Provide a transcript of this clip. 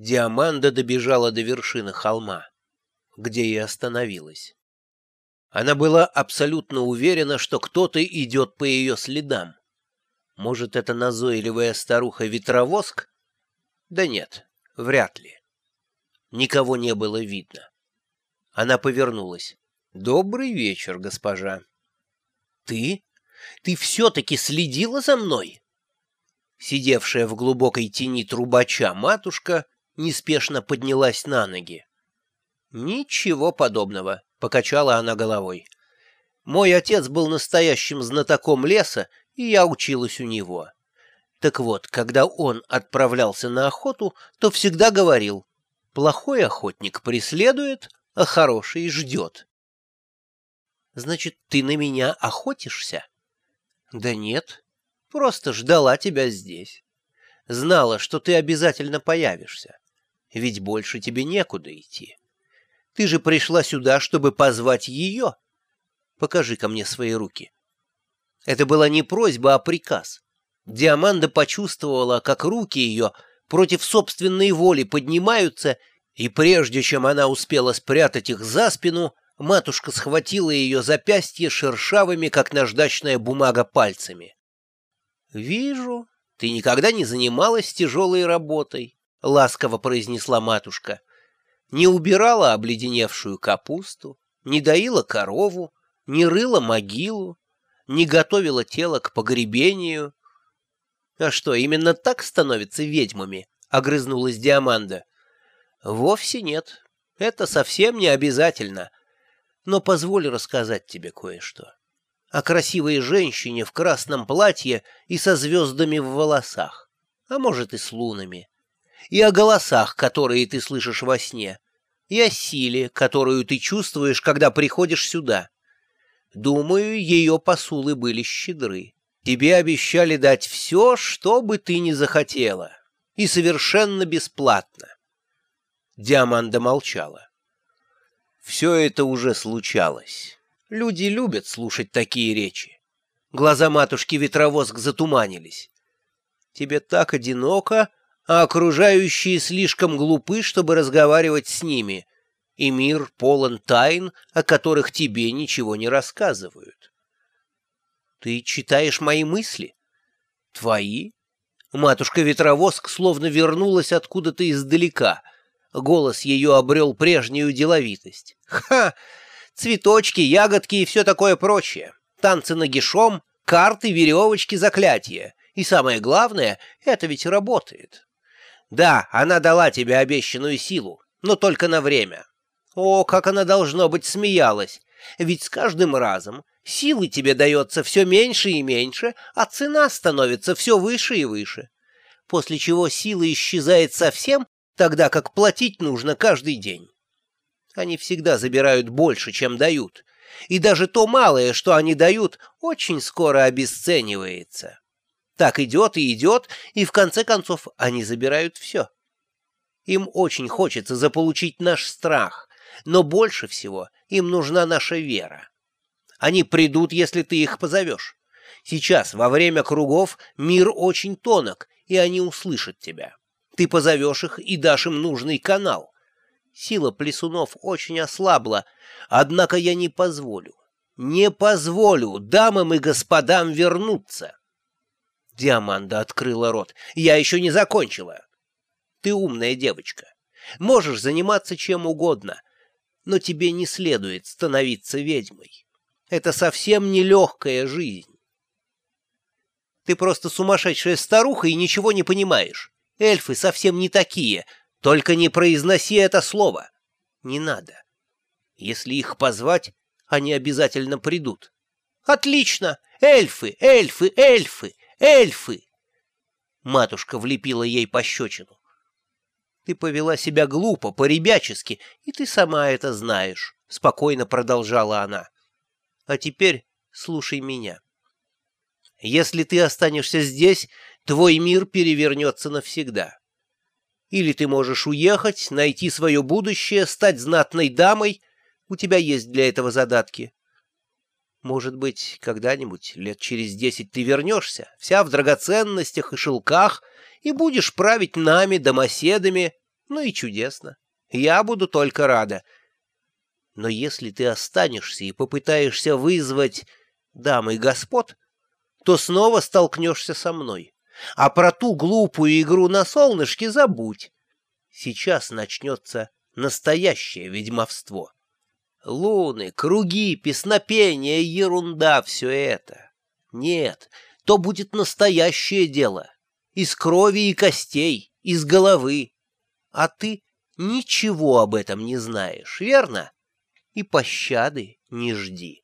Диаманда добежала до вершины холма, где и остановилась. Она была абсолютно уверена, что кто-то идет по ее следам. Может, это назойливая старуха-ветровоск? Да нет, вряд ли. Никого не было видно. Она повернулась. «Добрый вечер, госпожа». «Ты? Ты все-таки следила за мной?» Сидевшая в глубокой тени трубача матушка неспешно поднялась на ноги. «Ничего подобного», — покачала она головой. «Мой отец был настоящим знатоком леса, и я училась у него. Так вот, когда он отправлялся на охоту, то всегда говорил, плохой охотник преследует, а хороший ждет». «Значит, ты на меня охотишься?» «Да нет, просто ждала тебя здесь. Знала, что ты обязательно появишься ведь больше тебе некуда идти. Ты же пришла сюда, чтобы позвать ее. Покажи-ка мне свои руки. Это была не просьба, а приказ. Диаманда почувствовала, как руки ее против собственной воли поднимаются, и прежде чем она успела спрятать их за спину, матушка схватила ее запястье шершавыми, как наждачная бумага, пальцами. «Вижу, ты никогда не занималась тяжелой работой. — ласково произнесла матушка. Не убирала обледеневшую капусту, не доила корову, не рыла могилу, не готовила тело к погребению. — А что, именно так становятся ведьмами? — огрызнулась Диаманда. — Вовсе нет. Это совсем не обязательно. Но позволь рассказать тебе кое-что. О красивой женщине в красном платье и со звездами в волосах, а может и с лунами и о голосах, которые ты слышишь во сне, и о силе, которую ты чувствуешь, когда приходишь сюда. Думаю, ее посулы были щедры. Тебе обещали дать все, что бы ты ни захотела, и совершенно бесплатно. Диаманда молчала. Все это уже случалось. Люди любят слушать такие речи. Глаза матушки Ветровоск затуманились. Тебе так одиноко, а окружающие слишком глупы, чтобы разговаривать с ними, и мир полон тайн, о которых тебе ничего не рассказывают. Ты читаешь мои мысли? Твои? Матушка-ветровоск словно вернулась откуда-то издалека. Голос ее обрел прежнюю деловитость. Ха! Цветочки, ягодки и все такое прочее. Танцы нагишом, карты, веревочки, заклятия. И самое главное, это ведь работает. Да, она дала тебе обещанную силу, но только на время. О, как она, должно быть, смеялась! Ведь с каждым разом силы тебе дается все меньше и меньше, а цена становится все выше и выше. После чего сила исчезает совсем, тогда как платить нужно каждый день. Они всегда забирают больше, чем дают, и даже то малое, что они дают, очень скоро обесценивается. Так идет и идет, и в конце концов они забирают все. Им очень хочется заполучить наш страх, но больше всего им нужна наша вера. Они придут, если ты их позовешь. Сейчас, во время кругов, мир очень тонок, и они услышат тебя. Ты позовешь их и дашь им нужный канал. Сила плесунов очень ослабла, однако я не позволю. Не позволю дамам и господам вернуться. Диаманда открыла рот. «Я еще не закончила. Ты умная девочка. Можешь заниматься чем угодно, но тебе не следует становиться ведьмой. Это совсем не легкая жизнь. Ты просто сумасшедшая старуха и ничего не понимаешь. Эльфы совсем не такие, только не произноси это слово. Не надо. Если их позвать, они обязательно придут. Отлично! Эльфы, эльфы, эльфы! Эльфы!» Матушка влепила ей пощечину. «Ты повела себя глупо, по-ребячески, и ты сама это знаешь», — спокойно продолжала она. «А теперь слушай меня. Если ты останешься здесь, твой мир перевернется навсегда. Или ты можешь уехать, найти свое будущее, стать знатной дамой, у тебя есть для этого задатки. Может быть, когда-нибудь, лет через десять, ты вернешься, вся в драгоценностях и шелках, и будешь править нами, домоседами, Ну и чудесно. Я буду только рада. Но если ты останешься и попытаешься вызвать дам и господ, то снова столкнешься со мной. А про ту глупую игру на солнышке забудь. Сейчас начнется настоящее ведьмовство. Луны, круги, песнопения, ерунда все это. Нет, то будет настоящее дело. Из крови и костей, из головы. А ты ничего об этом не знаешь, верно? И пощады не жди.